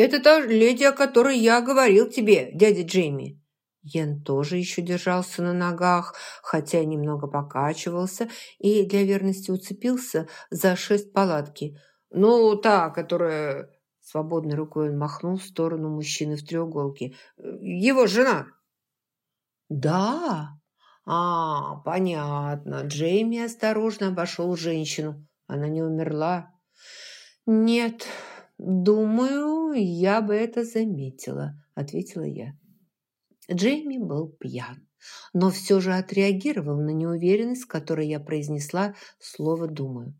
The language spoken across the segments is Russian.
Это та леди, о которой я говорил тебе, дядя Джейми». Йен тоже еще держался на ногах, хотя немного покачивался и для верности уцепился за шест палатки. «Ну, та, которая...» Свободной рукой он махнул в сторону мужчины в треуголке. «Его жена!» «Да? А, понятно. Джейми осторожно обошел женщину. Она не умерла?» «Нет, думаю, я бы это заметила», – ответила я. Джейми был пьян, но все же отреагировал на неуверенность, с которой я произнесла слово «думаю».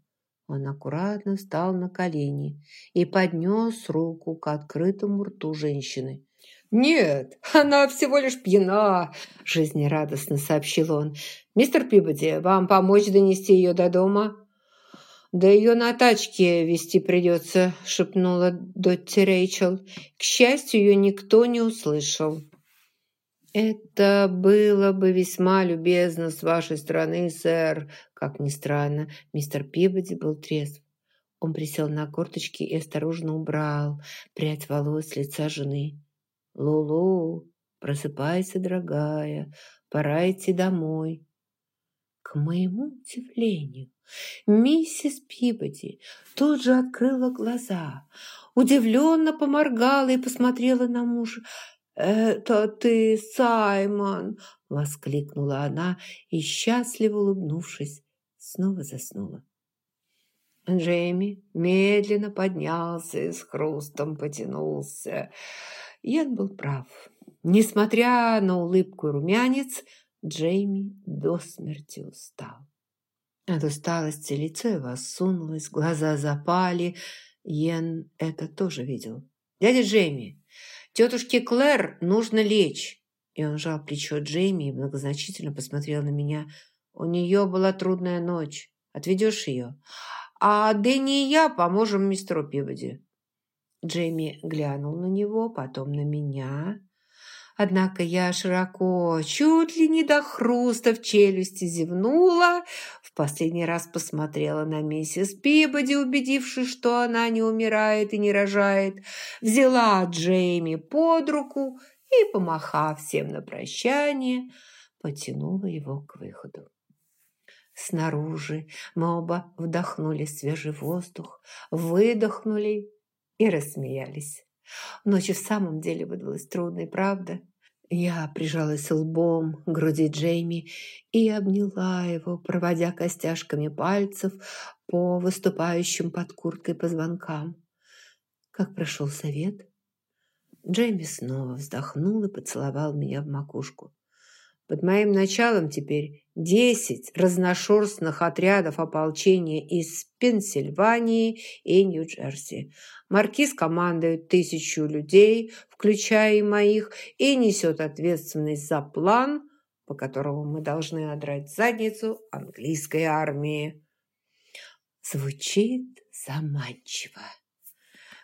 Он аккуратно встал на колени и поднес руку к открытому рту женщины. «Нет, она всего лишь пьяна», – жизнерадостно сообщил он. «Мистер Пибоди, вам помочь донести ее до дома?» «Да ее на тачке вести придется», – шепнула Дотти Рэйчел. К счастью, ее никто не услышал. «Это было бы весьма любезно с вашей стороны, сэр». Как ни странно, мистер Пибоди был трезв. Он присел на корточки и осторожно убрал прядь волос с лица жены. «Лулу, просыпайся, дорогая, пора идти домой». К моему удивлению, миссис Пибоди тут же открыла глаза, удивленно поморгала и посмотрела на мужа. «Это ты, Саймон!» – воскликнула она и, счастливо улыбнувшись, снова заснула. Джейми медленно поднялся и с хрустом потянулся. Ян был прав. Несмотря на улыбку и румянец, Джейми до смерти устал. От усталости лицо его осунулось, глаза запали. Йен это тоже видел. «Дядя Джейми, Тетушке Клэр нужно лечь». И он жал плечо Джейми и многозначительно посмотрел на меня. «У нее была трудная ночь. Отведешь ее?» «А Дэнни и я поможем мистеру Пиводи». Джейми глянул на него, потом на меня. Однако я широко, чуть ли не до хруста в челюсти зевнула, в последний раз посмотрела на миссис Пибоди, убедившись, что она не умирает и не рожает, взяла Джейми под руку и, помахав всем на прощание, потянула его к выходу. Снаружи мы оба вдохнули свежий воздух, выдохнули и рассмеялись. Ночь в самом деле выдалась трудной, правда? Я прижалась лбом к груди Джейми и обняла его, проводя костяшками пальцев по выступающим под курткой позвонкам. Как прошел совет? Джейми снова вздохнул и поцеловал меня в макушку. Под моим началом теперь десять разношерстных отрядов ополчения из Пенсильвании и Нью-Джерси. Маркиз командует тысячу людей, включая и моих, и несет ответственность за план, по которому мы должны одрать задницу английской армии. Звучит заманчиво.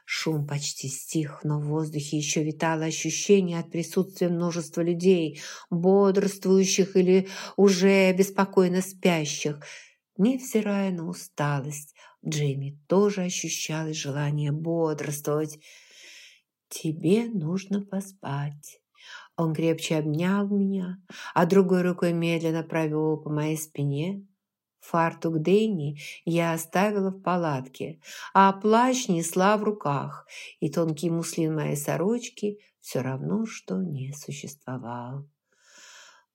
Шум почти стих, но в воздухе еще витало ощущение от присутствия множества людей, бодрствующих или уже беспокойно спящих. Невзирая на усталость, Джейми тоже ощущал желание бодрствовать. «Тебе нужно поспать». Он крепче обнял меня, а другой рукой медленно провел по моей спине. Фартук Дэнни я оставила в палатке, а плащ несла в руках, и тонкий муслин моей сорочки все равно, что не существовал.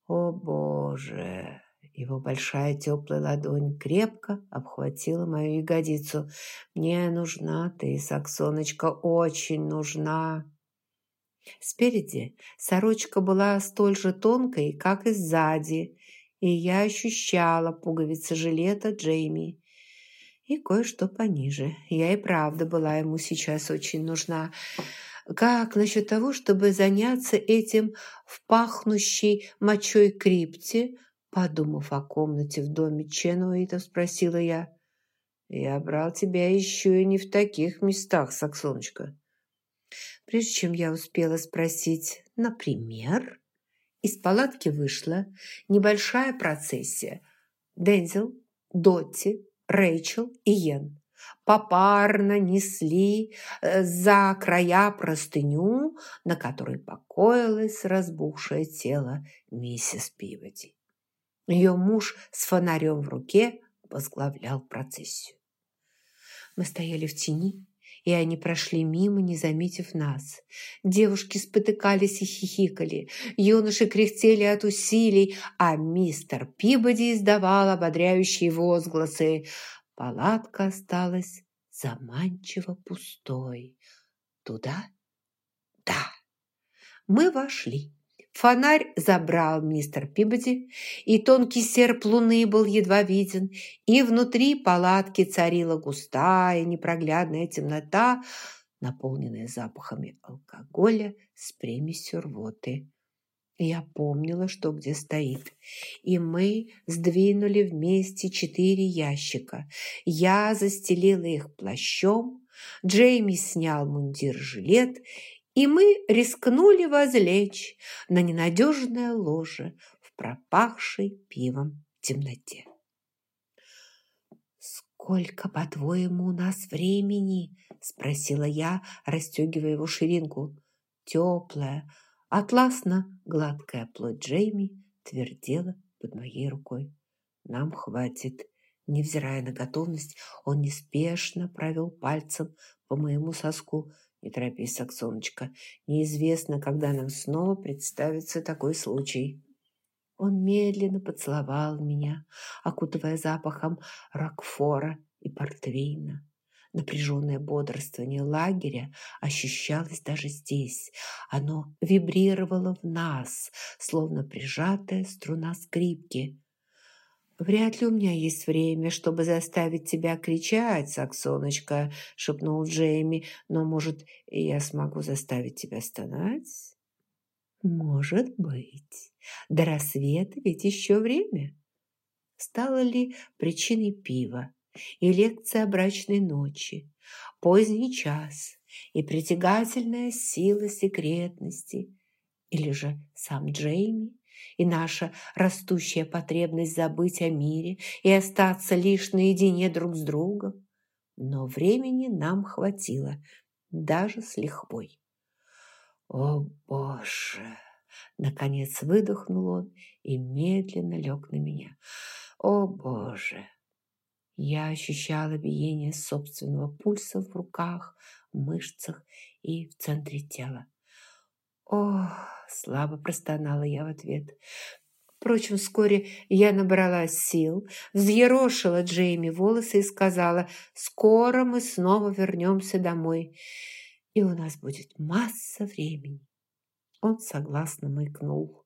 О, Боже! Его большая теплая ладонь крепко обхватила мою ягодицу. «Мне нужна ты, Саксоночка, очень нужна!» Спереди сорочка была столь же тонкой, как и сзади, и я ощущала пуговицы жилета Джейми. И кое-что пониже. Я и правда была ему сейчас очень нужна. Как насчет того, чтобы заняться этим в пахнущей мочой крипте, Подумав о комнате в доме Ченуэйта, спросила я. «Я брал тебя еще и не в таких местах, Саксоночка». Прежде чем я успела спросить «например?», из палатки вышла небольшая процессия. Дензел, Дотти, Рэйчел и Йен. попарно несли э, за края простыню, на которой покоилось разбухшее тело миссис Пиводи. Ее муж с фонарем в руке возглавлял процессию. Мы стояли в тени, и они прошли мимо, не заметив нас. Девушки спотыкались и хихикали, юноши кряхтели от усилий, а мистер Пибоди издавал ободряющие возгласы. Палатка осталась заманчиво пустой. Туда? Да. Мы вошли. Фонарь забрал мистер Пибоди, и тонкий серп луны был едва виден, и внутри палатки царила густая непроглядная темнота, наполненная запахами алкоголя с примесью рвоты. Я помнила, что где стоит, и мы сдвинули вместе четыре ящика. Я застелила их плащом, Джейми снял мундир-жилет, и мы рискнули возлечь на ненадежное ложе в пропахшей пивом темноте. «Сколько, по-твоему, у нас времени?» – спросила я, расстегивая его ширинку. Теплая, атласно-гладкая плоть Джейми твердела под моей рукой. «Нам хватит». Невзирая на готовность, он неспешно провел пальцем по моему соску, не торопись, Саксоночка. Неизвестно, когда нам снова представится такой случай. Он медленно поцеловал меня, окутывая запахом ракфора и портвейна. Напряженное бодрствование лагеря ощущалось даже здесь. Оно вибрировало в нас, словно прижатая струна скрипки. «Вряд ли у меня есть время, чтобы заставить тебя кричать, Саксоночка», – шепнул Джейми. «Но, может, я смогу заставить тебя стонать?» «Может быть. До рассвета ведь еще время». Стало ли причиной пива и лекция о брачной ночи, поздний час и притягательная сила секретности, или же сам Джейми? И наша растущая потребность забыть о мире и остаться лишь наедине друг с другом. Но времени нам хватило, даже с лихвой. «О, Боже!» Наконец выдохнул он и медленно лег на меня. «О, Боже!» Я ощущала биение собственного пульса в руках, мышцах и в центре тела. «Ох!» – слабо простонала я в ответ. Впрочем, вскоре я набралась сил, взъерошила Джейми волосы и сказала, «Скоро мы снова вернемся домой, и у нас будет масса времени». Он согласно мыкнул.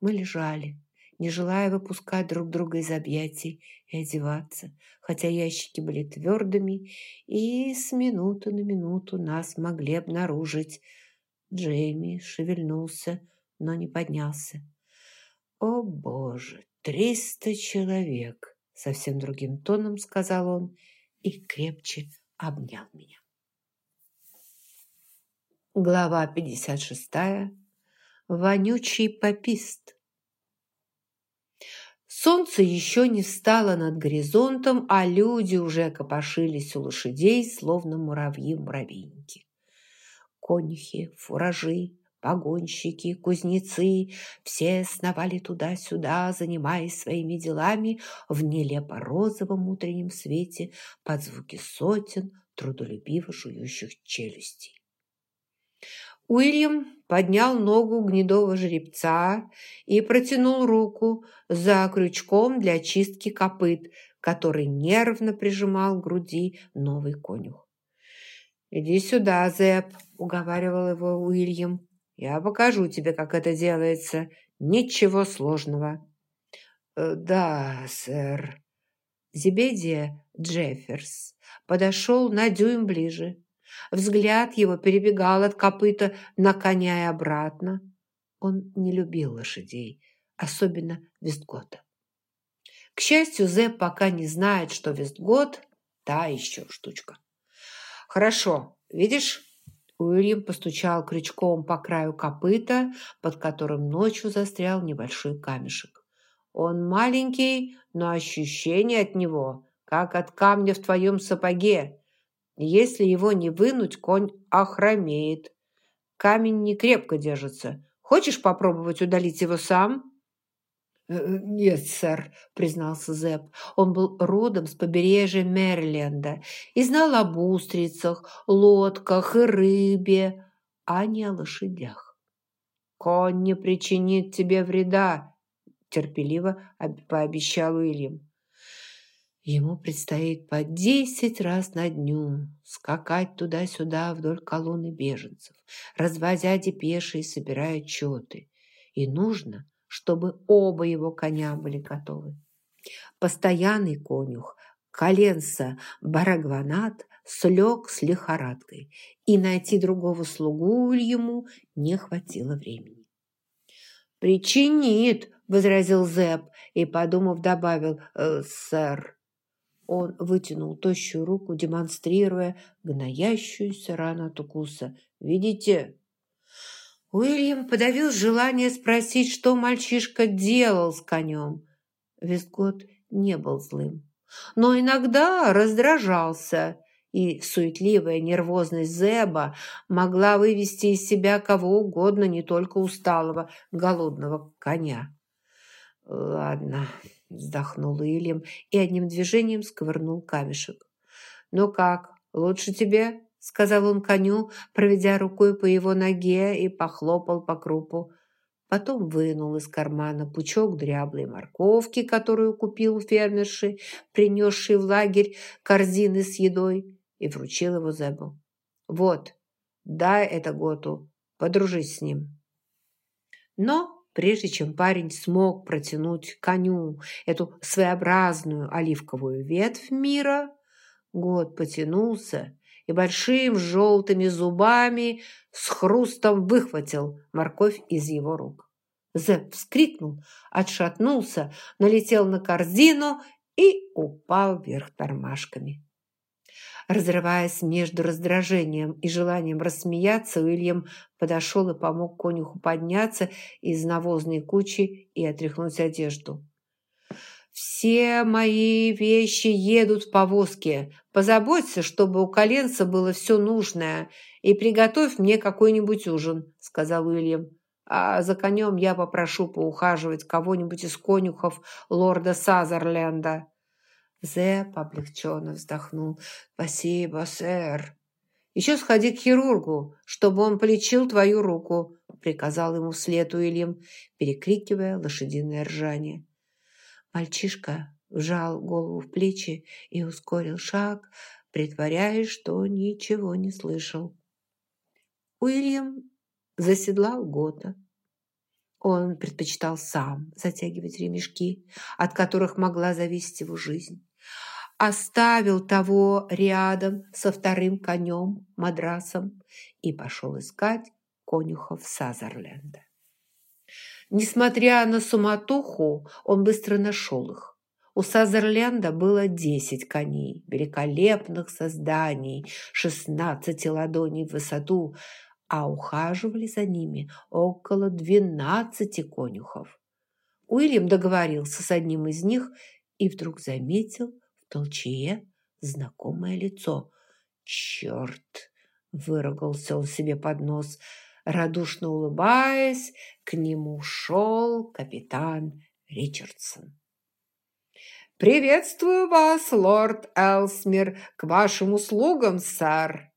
Мы лежали, не желая выпускать друг друга из объятий и одеваться, хотя ящики были твердыми, и с минуты на минуту нас могли обнаружить – Джейми шевельнулся, но не поднялся. «О, Боже, триста человек!» Совсем другим тоном сказал он и крепче обнял меня. Глава 56. Вонючий попист. Солнце еще не встало над горизонтом, а люди уже копошились у лошадей, словно муравьи в муравейнике конюхи, фуражи, погонщики, кузнецы – все сновали туда-сюда, занимаясь своими делами в нелепо-розовом утреннем свете под звуки сотен трудолюбиво жующих челюстей. Уильям поднял ногу гнедого жеребца и протянул руку за крючком для чистки копыт, который нервно прижимал к груди новый конюх. «Иди сюда, Зэп», – уговаривал его Уильям. «Я покажу тебе, как это делается. Ничего сложного». «Э, «Да, сэр». Зебедия Джефферс подошел на дюйм ближе. Взгляд его перебегал от копыта на коня и обратно. Он не любил лошадей, особенно Вестгота. К счастью, Зэп пока не знает, что Вестгот – та еще штучка. «Хорошо. Видишь?» Уильям постучал крючком по краю копыта, под которым ночью застрял небольшой камешек. «Он маленький, но ощущение от него, как от камня в твоем сапоге. Если его не вынуть, конь охромеет. Камень не крепко держится. Хочешь попробовать удалить его сам?» «Э, э, «Нет, сэр», – признался Зэп. Он был родом с побережья Мэриленда и знал об устрицах, лодках и рыбе, а не о лошадях. «Конь не причинит тебе вреда», – терпеливо пообещал Уильям. Ему предстоит по десять раз на дню скакать туда-сюда вдоль колонны беженцев, развозя депеши и собирая отчеты. И нужно, чтобы оба его коня были готовы. Постоянный конюх, коленца Барагванат, слег с лихорадкой, и найти другого слугу ему не хватило времени. «Причинит», – возразил Зэп и, подумав, добавил «Э, «Сэр». Он вытянул тощую руку, демонстрируя гноящуюся рану от укуса. «Видите?» Уильям подавил желание спросить, что мальчишка делал с конем. Вестгот не был злым, но иногда раздражался, и суетливая нервозность Зеба могла вывести из себя кого угодно, не только усталого, голодного коня. «Ладно», – вздохнул Уильям и одним движением сковырнул камешек. «Ну как, лучше тебе?» Сказал он коню, проведя рукой по его ноге и похлопал по крупу. Потом вынул из кармана пучок дряблой морковки, которую купил у фермерши, принесшей в лагерь корзины с едой, и вручил его Зебу. «Вот, дай это Готу, подружись с ним». Но прежде чем парень смог протянуть коню эту своеобразную оливковую ветвь мира, Год потянулся и большим желтыми зубами с хрустом выхватил морковь из его рук. Зэп вскрикнул, отшатнулся, налетел на корзину и упал вверх тормашками. Разрываясь между раздражением и желанием рассмеяться, Уильям подошел и помог конюху подняться из навозной кучи и отряхнуть одежду. «Все мои вещи едут в повозке. Позаботься, чтобы у коленца было все нужное, и приготовь мне какой-нибудь ужин», – сказал Уильям. «А за конем я попрошу поухаживать кого-нибудь из конюхов лорда Сазерленда». Зэп облегченно вздохнул. «Спасибо, сэр». «Еще сходи к хирургу, чтобы он полечил твою руку», – приказал ему вслед Уильям, перекрикивая лошадиное ржание. Мальчишка вжал голову в плечи и ускорил шаг, притворяясь, что ничего не слышал. Уильям заседлал Гота. Он предпочитал сам затягивать ремешки, от которых могла зависеть его жизнь. Оставил того рядом со вторым конем, мадрасом, и пошел искать конюхов Сазерленда. Несмотря на суматоху, он быстро нашел их. У Сазерленда было десять коней, великолепных созданий, шестнадцати ладоней в высоту, а ухаживали за ними около двенадцати конюхов. Уильям договорился с одним из них и вдруг заметил в толчее знакомое лицо. «Черт!» – выругался он себе под нос – Радушно улыбаясь, к нему шел капитан Ричардсон. «Приветствую вас, лорд Элсмир! К вашим услугам, сэр!»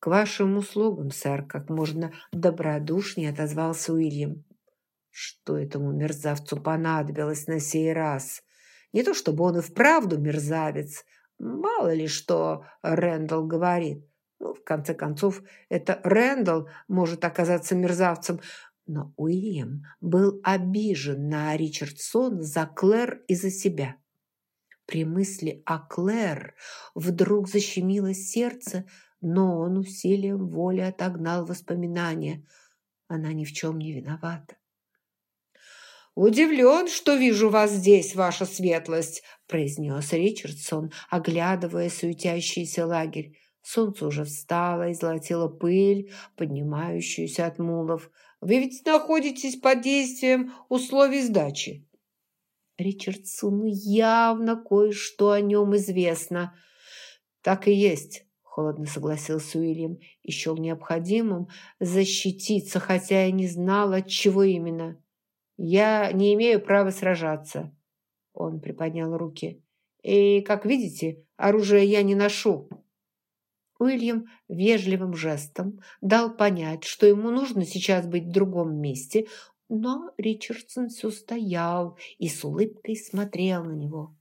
«К вашим услугам, сэр!» как можно добродушнее отозвался Уильям. Что этому мерзавцу понадобилось на сей раз? Не то чтобы он и вправду мерзавец. Мало ли что Рэндалл говорит. Ну, в конце концов, это Рэндалл может оказаться мерзавцем, но Уильям был обижен на Ричардсон за Клэр и за себя. При мысли о Клэр вдруг защемило сердце, но он усилием воли отогнал воспоминания. Она ни в чем не виновата. «Удивлен, что вижу вас здесь, ваша светлость», произнес Ричардсон, оглядывая суетящийся лагерь. Солнце уже встало и золотило пыль, поднимающуюся от мулов. Вы ведь находитесь под действием условий сдачи. Ричардсону явно кое-что о нем известно. Так и есть, холодно согласился Уильям и счел необходимым защититься, хотя и не знал, от чего именно. Я не имею права сражаться. Он приподнял руки. И, как видите, оружие я не ношу. Уильям вежливым жестом дал понять, что ему нужно сейчас быть в другом месте, но Ричардсон все стоял и с улыбкой смотрел на него.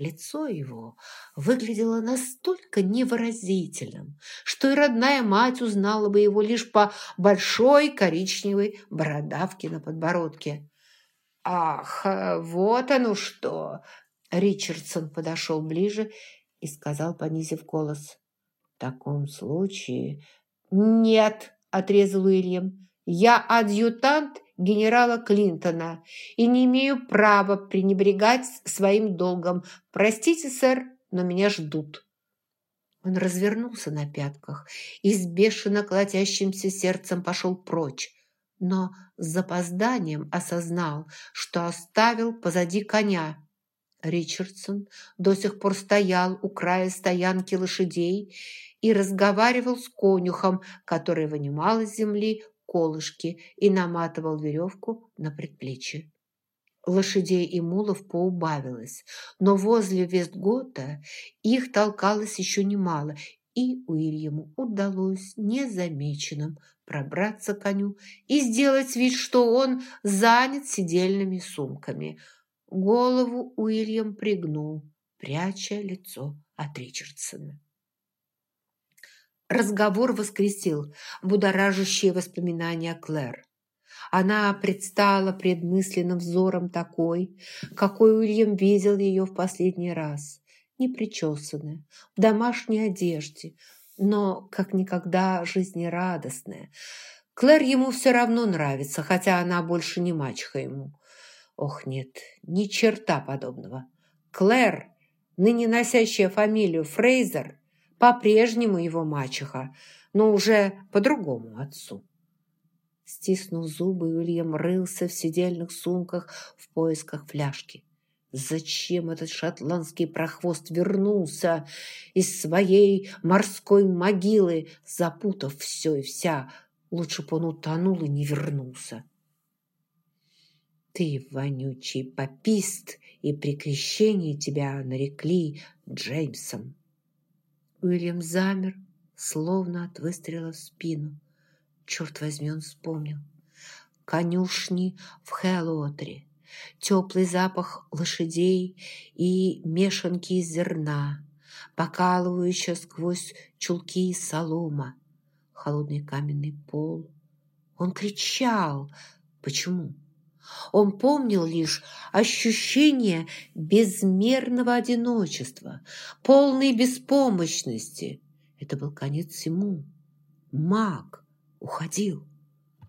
Лицо его выглядело настолько невыразительным, что и родная мать узнала бы его лишь по большой коричневой бородавке на подбородке. «Ах, вот оно что!» Ричардсон подошел ближе и сказал, понизив голос. «В таком случае...» «Нет!» – отрезал Уильям. «Я адъютант генерала Клинтона и не имею права пренебрегать своим долгом. Простите, сэр, но меня ждут». Он развернулся на пятках и с бешено колотящимся сердцем пошел прочь, но с запозданием осознал, что оставил позади коня. Ричардсон до сих пор стоял у края стоянки лошадей и разговаривал с конюхом, который вынимал из земли колышки и наматывал веревку на предплечье. Лошадей и мулов поубавилось, но возле Вестгота их толкалось еще немало, и Уильяму удалось незамеченным пробраться к коню и сделать вид, что он занят сидельными сумками. Голову Уильям пригнул, пряча лицо от Ричардсона. Разговор воскресил будоражащие воспоминания Клэр. Она предстала пред мысленным взором такой, какой Уильям видел ее в последний раз, непричесанная, в домашней одежде, но как никогда жизнерадостная. Клэр ему все равно нравится, хотя она больше не мачеха ему. Ох, нет, ни черта подобного. Клэр, ныне носящая фамилию Фрейзер, по-прежнему его мачеха, но уже по другому отцу. Стиснув зубы, Уильям рылся в сидельных сумках в поисках фляжки. Зачем этот шотландский прохвост вернулся из своей морской могилы, запутав все и вся? Лучше бы он утонул и не вернулся. Ты вонючий попист, и при крещении тебя нарекли Джеймсом. Уильям замер, словно от выстрела в спину. Черт возьми, он вспомнил. Конюшни в Хэллоутре, теплый запах лошадей и мешанки из зерна, покалывающая сквозь чулки и солома, холодный каменный пол. Он кричал. Почему? Он помнил лишь ощущение безмерного одиночества, полной беспомощности. Это был конец всему. Маг уходил.